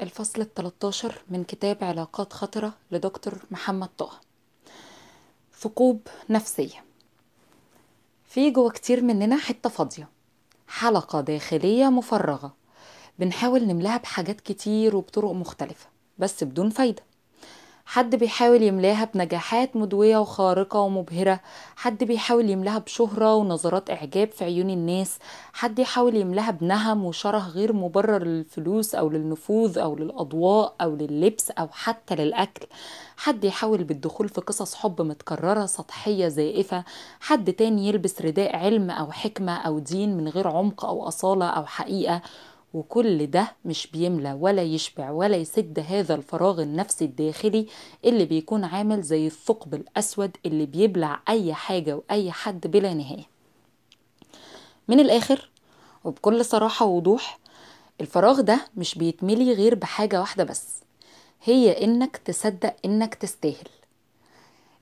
الفصل التلتاشر من كتاب علاقات خطرة لدكتور محمد طه. ثقوب نفسية. في جوا كتير مننا حتة فاضية. حلقة داخلية مفرغة. بنحاول نملاها بحاجات كتير وبطرق مختلفة بس بدون فايدة. حد بيحاول يملاها بنجاحات مدوية وخارقة ومبهرة حد بيحاول يملاها بشهرة ونظرات إعجاب في عيون الناس حد يحاول يملاها بنهم وشره غير مبرر للفلوس أو للنفوذ أو للأضواء أو لللبس أو حتى للأكل. حد يحاول بالدخول في قصص حب متكررة سطحية زائفة. حد تاني يلبس رداء علم أو حكمة أو دين من غير عمق أو أصالة أو حقيقة. وكل ده مش بيملى ولا يشبع ولا يسد هذا الفراغ النفسي الداخلي اللي بيكون عامل زي الثقب الأسود اللي بيبلع أي حاجة وأي حد بلا نهاية. من الآخر وبكل صراحة ووضوح الفراغ ده مش بيتملي غير بحاجة واحدة بس هي إنك تصدق إنك تستاهل.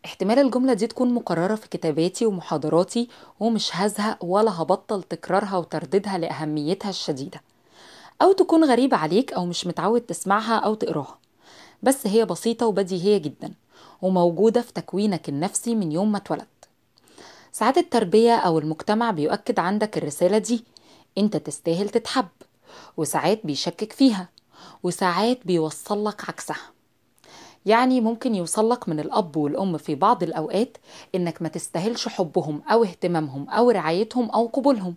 احتمال الجملة دي تكون مكررة في كتاباتي ومحاضراتي ومش هزهق ولا هبطل تكرارها وترديدها لأهميتها الشديدة. أو تكون غريبة عليك أو مش متعود تسمعها أو تقراها. بس هي بسيطة وبديهية جدا وموجودة في تكوينك النفسي من يوم ما اتولدت. ساعات التربية أو المجتمع بيؤكد عندك الرسالة دي أنت تستاهل تتحب وساعات بيشكك فيها وساعات بيوصل لك عكسها. يعني ممكن يوصلك من الأب والأم في بعض الأوقات إنك ما تستاهلش حبهم أو اهتمامهم أو رعايتهم أو قبولهم.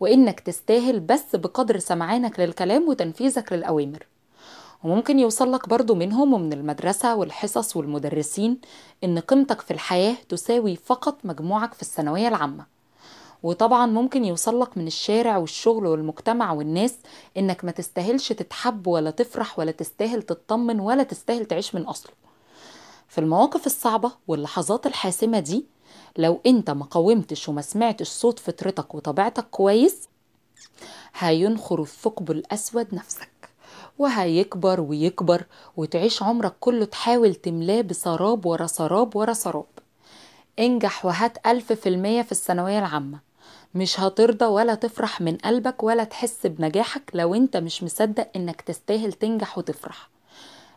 وإنك تستاهل بس بقدر سمعانك للكلام وتنفيذك للأوامر. وممكن يوصلك برضو منهم ومن المدرسة والحصص والمدرسين إن قيمتك في الحياة تساوي فقط مجموعك في الثانوية العامة. وطبعا ممكن يوصلك من الشارع والشغل والمجتمع والناس إنك ما تستاهلش تتحب ولا تفرح ولا تستاهل تطمن ولا تستاهل تعيش من أصله. في المواقف الصعبة واللحظات الحاسمة دي لو انت ما قاومتش وما سمعتش صوت فطرتك وطبيعتك كويس هينخر الثقب الأسود نفسك وهيكبر ويكبر وتعيش عمرك كله تحاول تملاه بسراب ورا سراب ورا سراب. انجح وهات ألف في المية في الثانوية العامة. مش هترضى ولا تفرح من قلبك ولا تحس بنجاحك لو انت مش مصدق انك تستاهل تنجح وتفرح.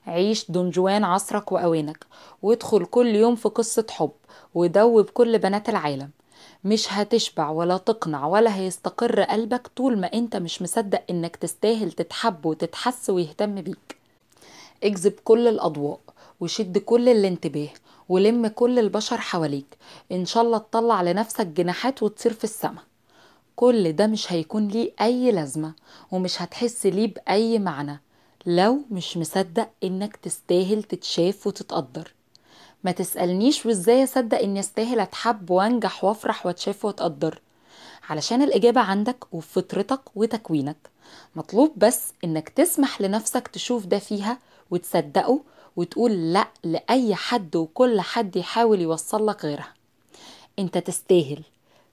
عيش دونجوان عصرك وأوانك وادخل كل يوم في قصة حب ودوب كل بنات العالم. مش هتشبع ولا تقنع ولا هيستقر قلبك طول ما أنت مش مصدق إنك تستاهل تتحب وتتحس ويهتم بيك. اجذب كل الأضواء وشد كل الانتباه ولم كل البشر حواليك. إن شاء الله تطلع لنفسك جناحات وتطير في السماء كل ده مش هيكون ليه أي لازمة ومش هتحس ليه بأي معنى. لو مش مصدق إنك تستاهل تتشاف وتتقدر. ما تسألنيش وإزاي أصدق إني أستاهل أتحب وأنجح وأفرح وأتشاف وأتقدر. علشان الإجابة عندك وفي فطرتك وتكوينك. مطلوب بس إنك تسمح لنفسك تشوف ده فيها وتصدقه وتقول لأ لأي حد وكل حد يحاول يوصل لك غيرها. أنت تستاهل.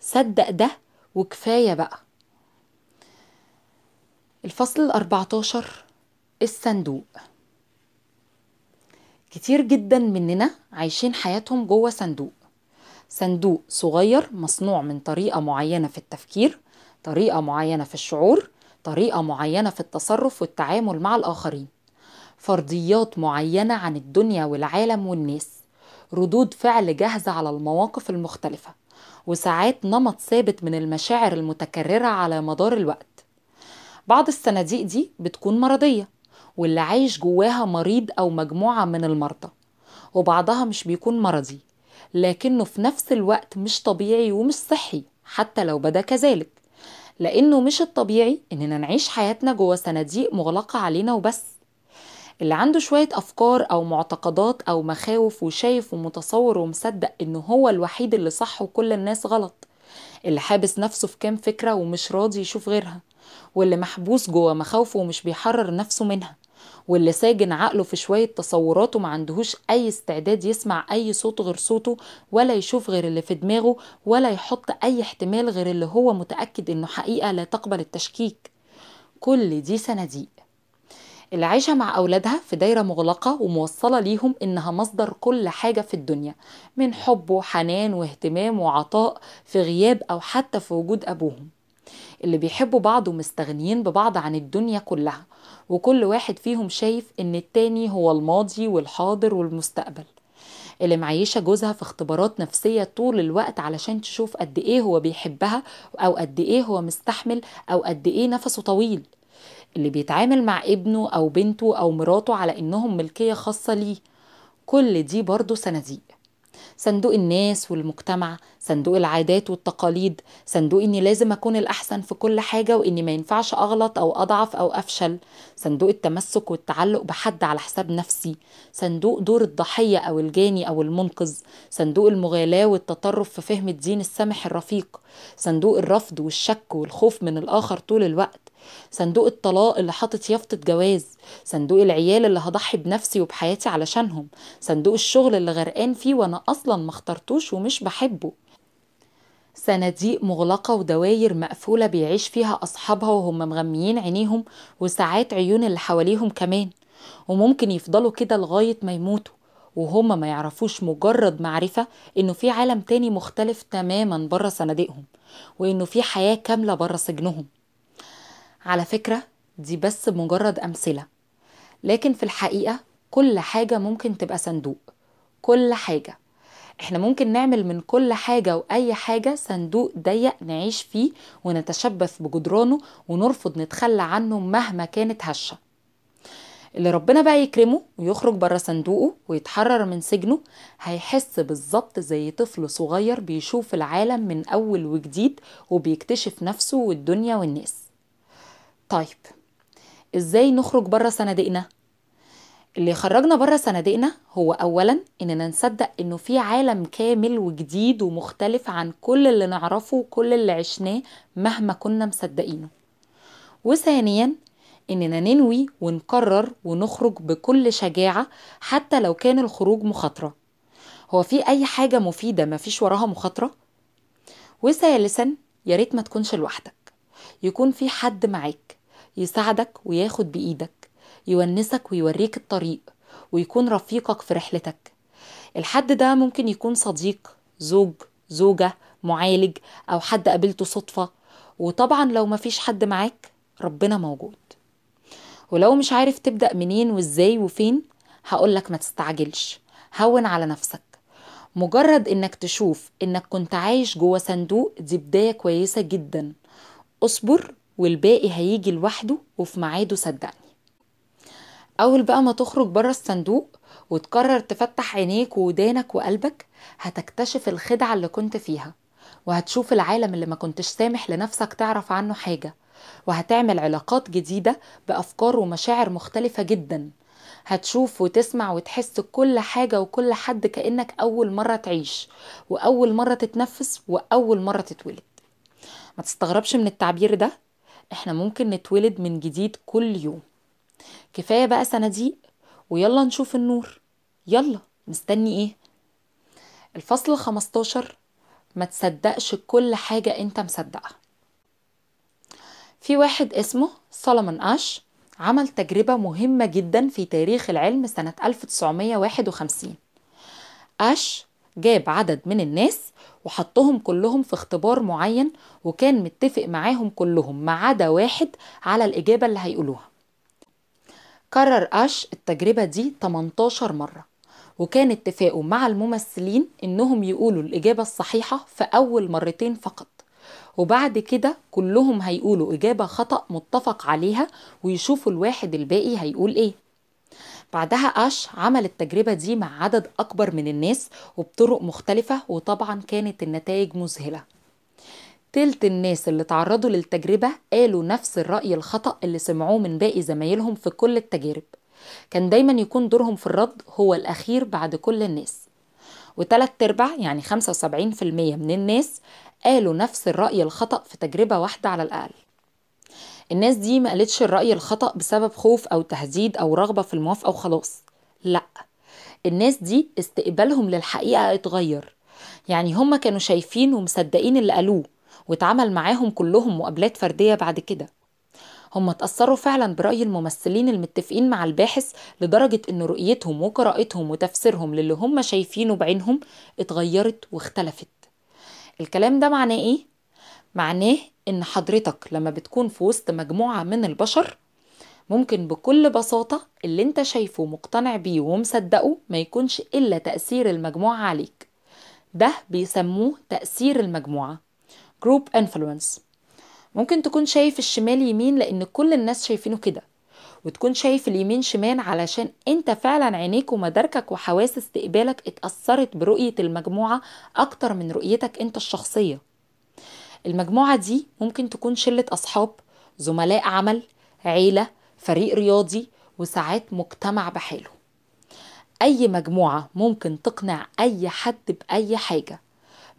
صدق ده وكفاية بقى. الفصل الأربعتاشر الصندوق. كتير جدا مننا عايشين حياتهم جوه صندوق. صندوق صغير مصنوع من طريقة معينة في التفكير طريقة معينة في الشعور طريقة معينة في التصرف والتعامل مع الآخرين. فرضيات معينة عن الدنيا والعالم والناس. ردود فعل جاهزة على المواقف المختلفة. وساعات نمط ثابت من المشاعر المتكررة على مدار الوقت. بعض الصناديق دي بتكون مرضية. واللي عايش جواها مريض أو مجموعة من المرضى وبعضها مش بيكون مرضي لكنه في نفس الوقت مش طبيعي ومش صحي حتى لو بدا كذلك. لأنه مش الطبيعي إننا نعيش حياتنا جوا صناديق مغلقة علينا وبس. اللي عنده شوية أفكار أو معتقدات أو مخاوف وشايف ومتصور ومصدق إنه هو الوحيد اللي صح وكل الناس غلط اللي حابس نفسه في كام فكرة ومش راضي يشوف غيرها واللي محبوس جوا مخاوفه ومش بيحرر نفسه منها. واللي ساجن عقله في شوية تصورات وما عندهوش أي استعداد يسمع أي صوت غير صوته ولا يشوف غير اللي في دماغه ولا يحط أي احتمال غير اللي هو متأكد إنه حقيقة لا تقبل التشكيك. كل دي صناديق. اللي عايشة مع أولادها في دايرة مغلقة وموصلة ليهم إنها مصدر كل حاجة في الدنيا من حب وحنان واهتمام وعطاء في غياب أو حتى في وجود أبوهم. اللي بيحبوا بعض ومستغنيين ببعض عن الدنيا كلها وكل واحد فيهم شايف إن التاني هو الماضي والحاضر والمستقبل. اللي معيشة جوزها في اختبارات نفسية طول الوقت علشان تشوف قد إيه هو بيحبها أو قد إيه هو مستحمل أو قد إيه نفسه طويل. اللي بيتعامل مع ابنه أو بنته أو مراته على إنهم ملكية خاصة ليه. كل دي برضه صناديق. صندوق الناس والمجتمع صندوق العادات والتقاليد. صندوق إني لازم أكون الأحسن في كل حاجة وإني ما ينفعش أغلط أو أضعف أو أفشل. صندوق التمسك والتعلق بحد على حساب نفسي. صندوق دور الضحية أو الجاني أو المنقذ. صندوق المغالاة والتطرف في فهم الدين السمح الرفيق. صندوق الرفض والشك والخوف من الآخر طول الوقت. صندوق الطلاق اللي حاطط يافطة جواز. صندوق العيال اللي هضحي بنفسي وبحياتي علشانهم. صندوق الشغل اللي غرقان فيه وأنا أصلا ما اخترتوش ومش بحبه. صناديق مغلقة ودواير مقفولة بيعيش فيها أصحابها وهم مغميين عينيهم وساعات عيون اللي حواليهم كمان. وممكن يفضلوا كده لغاية ما يموتوا. وهم ما يعرفوش مجرد معرفة إنه في عالم تاني مختلف تماما بره صناديقهم وإنه في حياة كاملة بره سجنهم. على فكرة دي بس مجرد أمثلة. لكن في الحقيقة كل حاجة ممكن تبقى صندوق. كل حاجة. إحنا ممكن نعمل من كل حاجة وأي حاجة صندوق ضيق نعيش فيه ونتشبث بجدرانه ونرفض نتخلى عنه مهما كانت هشة. اللي ربنا بقى يكرمه ويخرج بره صندوقه ويتحرر من سجنه هيحس بالظبط زي طفل صغير بيشوف العالم من أول وجديد وبيكتشف نفسه والدنيا والناس. طيب إزاي نخرج بره صناديقنا؟ اللي يخرجنا بره صناديقنا هو اولا إننا نصدق إنه في عالم كامل وجديد ومختلف عن كل اللي نعرفه وكل اللي عشناه مهما كنا مصدقينه. وثانيا إننا ننوي ونقرر ونخرج بكل شجاعة حتى لو كان الخروج مخاطرة. هو في أي حاجة مفيدة مفيش وراها مخاطرة؟ وثالثا يا ريت ما تكونش لوحدك. يكون في حد معاك يساعدك وياخد بإيدك. يونسك ويوريك الطريق ويكون رفيقك في رحلتك. الحد ده ممكن يكون صديق زوج زوجة معالج أو حد قابلته صدفة. وطبعا لو مفيش حد معاك ربنا موجود. ولو مش عارف تبدأ منين وإزاي وفين هقولك ما تستعجلش. هون على نفسك. مجرد إنك تشوف إنك كنت عايش جوه صندوق دي بداية كويسة جدا. اصبر والباقي هيجي لوحده وفي ميعاده صدقني. أول بقى ما تخرج بره الصندوق وتقرر تفتح عينيك وودانك وقلبك هتكتشف الخدعة اللي كنت فيها وهتشوف العالم اللي ما كنتش سامح لنفسك تعرف عنه حاجة وهتعمل علاقات جديدة بأفكار ومشاعر مختلفة جدا. هتشوف وتسمع وتحس كل حاجة وكل حد كأنك أول مرة تعيش وأول مرة تتنفس وأول مرة تتولد. ما تستغربش من التعبير ده؟ إحنا ممكن نتولد من جديد كل يوم. كفاية بقى صناديق ويلا نشوف النور. يلا مستني إيه؟ الفصل الخمستاشر ما تصدقش كل حاجة أنت مصدقها. في واحد اسمه سولomon أش عمل تجربة مهمة جدا في تاريخ العلم سنة 1951 أش جاب عدد من الناس وحطهم كلهم في اختبار معين وكان متفق معاهم كلهم ما عدا واحد على الإجابة اللي هيقولوها. كرر أش التجربة دي 18 مرة وكان اتفاقه مع الممثلين إنهم يقولوا الإجابة الصحيحة في أول مرتين فقط وبعد كده كلهم هيقولوا إجابة خطأ متفق عليها ويشوفوا الواحد الباقي هيقول إيه. بعدها أش عمل التجربة دي مع عدد أكبر من الناس وبطرق مختلفة وطبعا كانت النتائج مذهلة. تلت الناس اللي تعرضوا للتجربة قالوا نفس الرأي الخطأ اللي سمعوه من باقي زمايلهم في كل التجارب. كان دايما يكون دورهم في الرد هو الأخير بعد كل الناس. وتلات أرباع يعني 75% من الناس قالوا نفس الرأي الخطأ في تجربة واحدة على الأقل. الناس دي ما قالتش الرأي الخطأ بسبب خوف أو تهديد أو رغبة في الموافقة وخلاص. لأ الناس دي استقبالهم للحقيقة اتغير. يعني هم كانوا شايفين ومصدقين اللي قالوه واتعمل معاهم كلهم مقابلات فردية بعد كده. هم اتأثروا فعلا برأي الممثلين المتفقين مع الباحث لدرجة إن رؤيتهم وقراءتهم وتفسيرهم للي هم شايفينه بعينهم اتغيرت واختلفت. الكلام ده معناه إيه؟ معناه إن حضرتك لما بتكون في وسط مجموعة من البشر ممكن بكل بساطة اللي أنت شايفه مقتنع بيه ومصدقه ما يكونش إلا تأثير المجموعة عليك. ده بيسموه تأثير المجموعة. Group Influence. ممكن تكون شايف الشمال يمين لأن كل الناس شايفينه كده وتكون شايف اليمين شمال علشان أنت فعلا عينيك ومداركك وحواس استقبالك اتأثرت برؤية المجموعة أكتر من رؤيتك أنت الشخصية. المجموعة دي ممكن تكون شلة أصحاب زملاء عمل عيلة فريق رياضي وساعات مجتمع بحاله. أي مجموعة ممكن تقنع أي حد بأي حاجة.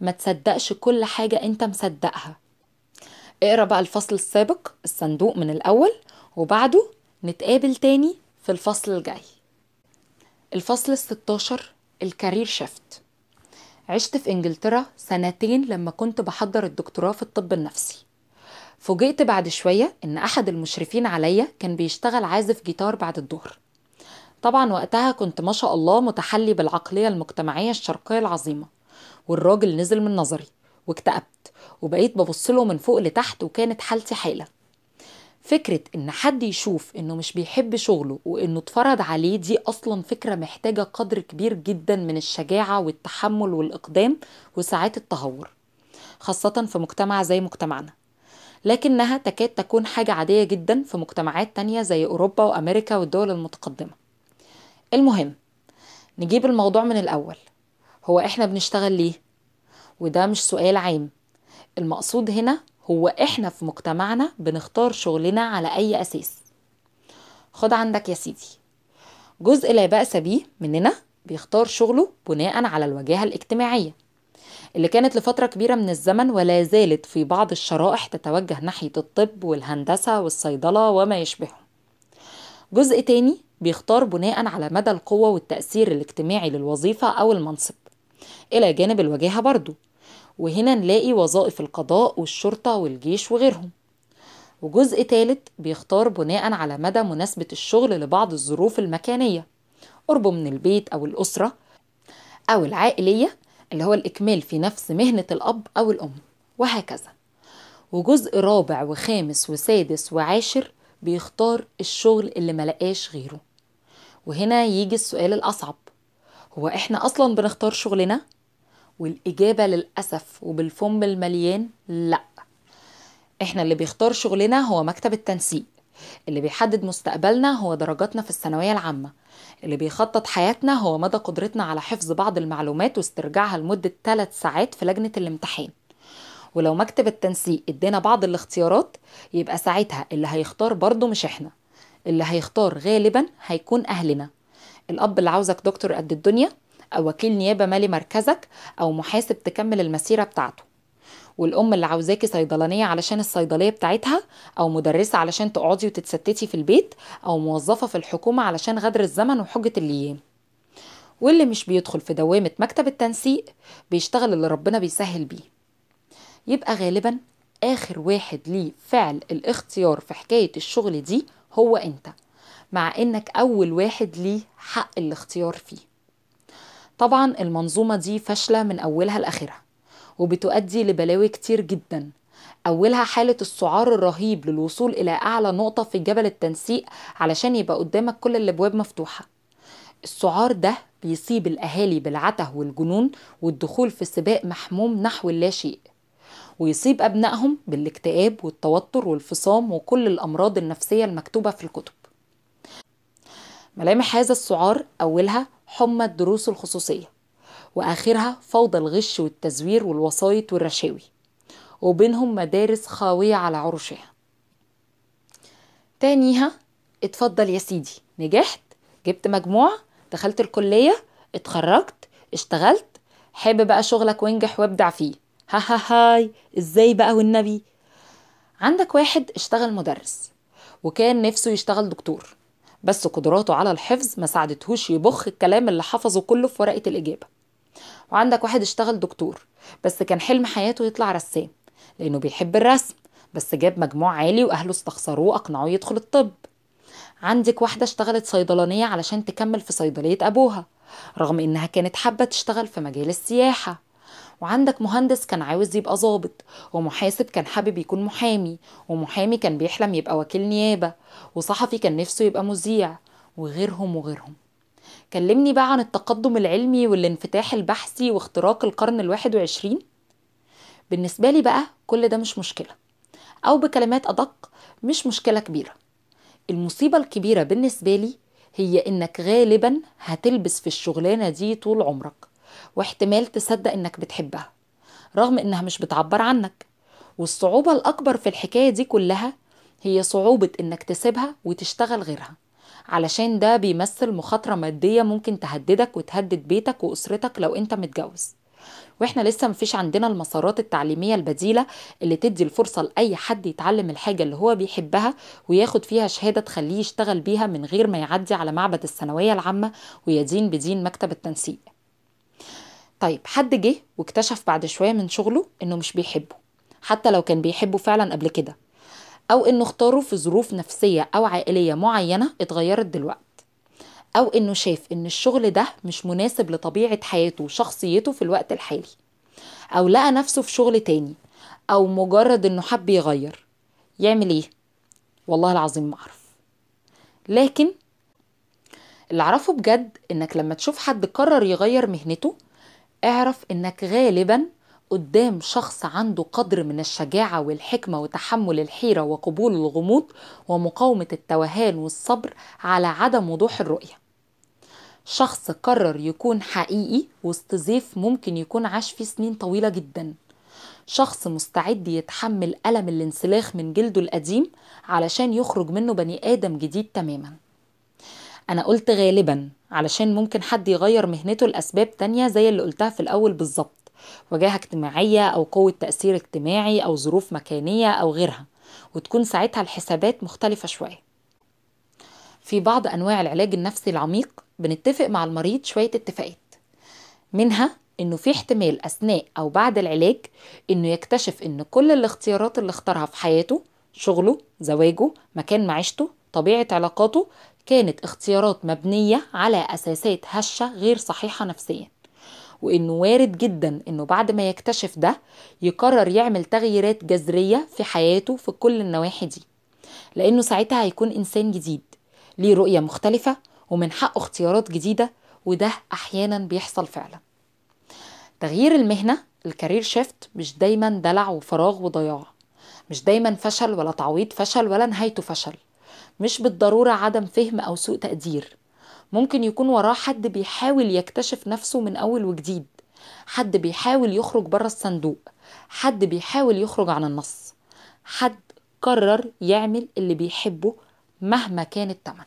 ما تصدقش كل حاجة أنت مصدقها. اقرأ بقى الفصل السابق الصندوق من الأول وبعده نتقابل تاني في الفصل الجاي. الفصل الستاشر ال career shift. عشت في إنجلترا سنتين لما كنت بحضر الدكتوراه في الطب النفسي. فوجئت بعد شوية إن أحد المشرفين عليا كان بيشتغل عازف جيتار بعد الظهر. طبعا وقتها كنت ما شاء الله متحلي بالعقلية المجتمعية الشرقية العظيمة. والراجل نزل من نظري واكتئبت وبقيت ببصله من فوق لتحت وكانت حالتي حالة. فكرة إن حد يشوف إنه مش بيحب شغله وإنه اتفرض عليه دي أصلا فكرة محتاجة قدر كبير جدا من الشجاعة والتحمل والإقدام وساعات التهور خاصة في مجتمع زي مجتمعنا. لكنها تكاد تكون حاجة عادية جدا في مجتمعات تانية زي أوروبا وأمريكا والدول المتقدمة. المهم نجيب الموضوع من الأول. هو إحنا بنشتغل ليه؟ وده مش سؤال عام. المقصود هنا هو إحنا في مجتمعنا بنختار شغلنا على أي أساس. خد عندك يا سيدي. جزء لا بأس بيه مننا بيختار شغله بناء على الوجاهة الاجتماعية اللي كانت لفترة كبيرة من الزمن ولا زالت في بعض الشرائح تتوجه ناحية الطب والهندسة والصيدلة وما يشبههم جزء تاني بيختار بناء على مدى القوة والتأثير الاجتماعي للوظيفة أو المنصب. إلى جانب الوجاهة برضو. وهنا نلاقي وظائف القضاء والشرطة والجيش وغيرهم. وجزء تالت بيختار بناء على مدى مناسبة الشغل لبعض الظروف المكانية قربه من البيت أو الأسرة أو العائلية اللي هو الإكمال في نفس مهنة الأب أو الأم وهكذا. وجزء رابع وخامس وسادس وعاشر بيختار الشغل اللي ملقاش غيره. وهنا يجي السؤال الأصعب هو إحنا أصلا بنختار شغلنا؟ والإجابة للأسف وبالفم المليان لأ. إحنا اللي بيختار شغلنا هو مكتب التنسيق. اللي بيحدد مستقبلنا هو درجاتنا في الثانوية العامة. اللي بيخطط حياتنا هو مدى قدرتنا على حفظ بعض المعلومات واسترجاعها لمدة 3 ساعات في لجنة الامتحان. ولو مكتب التنسيق ادينا بعض الاختيارات يبقى ساعتها اللي هيختار برضه مش إحنا. اللي هيختار غالبا هيكون أهلنا. الأب اللي عاوزك دكتور قد الدنيا أو وكيل نيابة مالي مركزك أو محاسب تكمل المسيرة بتاعته. والأم اللي عاوزاكي صيدلانية علشان الصيدلية بتاعتها أو مدرسة علشان تقعدي وتتستتي في البيت أو موظفة في الحكومة علشان غدر الزمن وحجة الأيام واللي مش بيدخل في دوامة مكتب التنسيق بيشتغل اللي ربنا بيسهل بيه. يبقى غالبا آخر واحد ليه فعل الاختيار في حكاية الشغل دي هو أنت مع إنك أول واحد ليه حق الاختيار فيه. طبعا المنظومة دي فاشلة من أولها لآخرها وبتؤدي لبلاوي كتير جدا. أولها حالة السعار الرهيب للوصول إلى أعلى نقطة في جبل التنسيق علشان يبقى قدامك كل الأبواب مفتوحة. السعار ده بيصيب الأهالي بالعته والجنون والدخول في سباق محموم نحو اللاشيء ويصيب أبنائهم بالاكتئاب والتوتر والفصام وكل الأمراض النفسية المكتوبة في الكتب. ملامح هذا السعار أولها حمى الدروس الخصوصية وآخرها فوضى الغش والتزوير والوسايط والرشاوي وبينهم مدارس خاوية على عروشها. تانيها اتفضل يا سيدي نجحت جبت مجموع دخلت الكلية اتخرجت اشتغلت حابب بقى شغلك وانجح وابدع فيه. ها ها هاي إزاي بقى والنبي؟ عندك واحد اشتغل مدرس وكان نفسه يشتغل دكتور بس قدراته على الحفظ ما ساعدتهوش يبخ الكلام اللي حفظه كله في ورقة الإجابة. وعندك واحد اشتغل دكتور بس كان حلم حياته يطلع رسام لأنه بيحب الرسم بس جاب مجموع عالي وأهله استخسروه أقنعوه يدخل الطب. عندك واحدة اشتغلت صيدلانية علشان تكمل في صيدلية أبوها رغم إنها كانت حابة تشتغل في مجال السياحة. وعندك مهندس كان عاوز يبقى ضابط ومحاسب كان حابب يكون محامي ومحامي كان بيحلم يبقى وكيل نيابة وصحفي كان نفسه يبقى مذيع وغيرهم وغيرهم. كلمني بقى عن التقدم العلمي والانفتاح البحثي واختراق القرن الواحد وعشرين. بالنسبة لي بقى كل ده مش مشكلة أو بكلمات أدق مش مشكلة كبيرة. المصيبة الكبيرة بالنسبة لي هي إنك غالبا هتلبس في الشغلانة دي طول عمرك. واحتمال تصدق إنك بتحبها رغم إنها مش بتعبر عنك. والصعوبة الأكبر في الحكاية دي كلها هي صعوبة إنك تسيبها وتشتغل غيرها علشان ده بيمثل مخاطرة مادية ممكن تهددك وتهدد بيتك وأسرتك لو أنت متجوز. وإحنا لسه مفيش عندنا المسارات التعليمية البديلة اللي تدي الفرصة لأي حد يتعلم الحاجة اللي هو بيحبها وياخد فيها شهادة تخليه يشتغل بيها من غير ما يعدي على معبد الثانوية العامة ويدين بدين مكتب التنسيق. طيب حد جه واكتشف بعد شوية من شغله إنه مش بيحبه حتى لو كان بيحبه فعلا قبل كده أو إنه اختاره في ظروف نفسية أو عائلية معينة اتغيرت دلوقتي أو إنه شاف إن الشغل ده مش مناسب لطبيعة حياته وشخصيته في الوقت الحالي أو لقى نفسه في شغل تاني أو مجرد إنه حب يغير يعمل إيه؟ والله العظيم ما أعرف. لكن اللي أعرفه بجد إنك لما تشوف حد قرر يغير مهنته اعرف إنك غالبا قدام شخص عنده قدر من الشجاعة والحكمة وتحمل الحيرة وقبول الغموض ومقاومة التوهان والصبر على عدم وضوح الرؤية. شخص قرر يكون حقيقي وسط ممكن يكون عاش فيه سنين طويلة جدا. شخص مستعد يتحمل ألم الانسلاخ من جلده القديم علشان يخرج منه بني آدم جديد تماما. أنا قلت غالبا علشان ممكن حد يغير مهنته لأسباب تانية زي اللي قلتها في الأول بالظبط وجاهة اجتماعية أو قوة تأثير اجتماعي أو ظروف مكانية أو غيرها وتكون ساعتها الحسابات مختلفة شوية. في بعض أنواع العلاج النفسي العميق بنتفق مع المريض شوية اتفاقات منها إنه في احتمال أثناء أو بعد العلاج إنه يكتشف إن كل الاختيارات اللي اختارها في حياته شغله زواجه مكان معيشته طبيعة علاقاته كانت اختيارات مبنية على أساسات هشة غير صحيحة نفسيا وإنه وارد جدا إنه بعد ما يكتشف ده يقرر يعمل تغييرات جذرية في حياته في كل النواحي دي لإنه ساعتها هيكون إنسان جديد ليه رؤية مختلفة ومن حقه اختيارات جديدة وده أحيانا بيحصل فعلا. تغيير المهنة الكارير شيفت مش دايما دلع وفراغ وضياع مش دايما فشل ولا تعويض فشل ولا نهايته فشل. مش بالضرورة عدم فهم أو سوء تقدير. ممكن يكون وراه حد بيحاول يكتشف نفسه من أول وجديد. حد بيحاول يخرج بره الصندوق. حد بيحاول يخرج عن النص. حد قرر يعمل اللي بيحبه مهما كان التمن.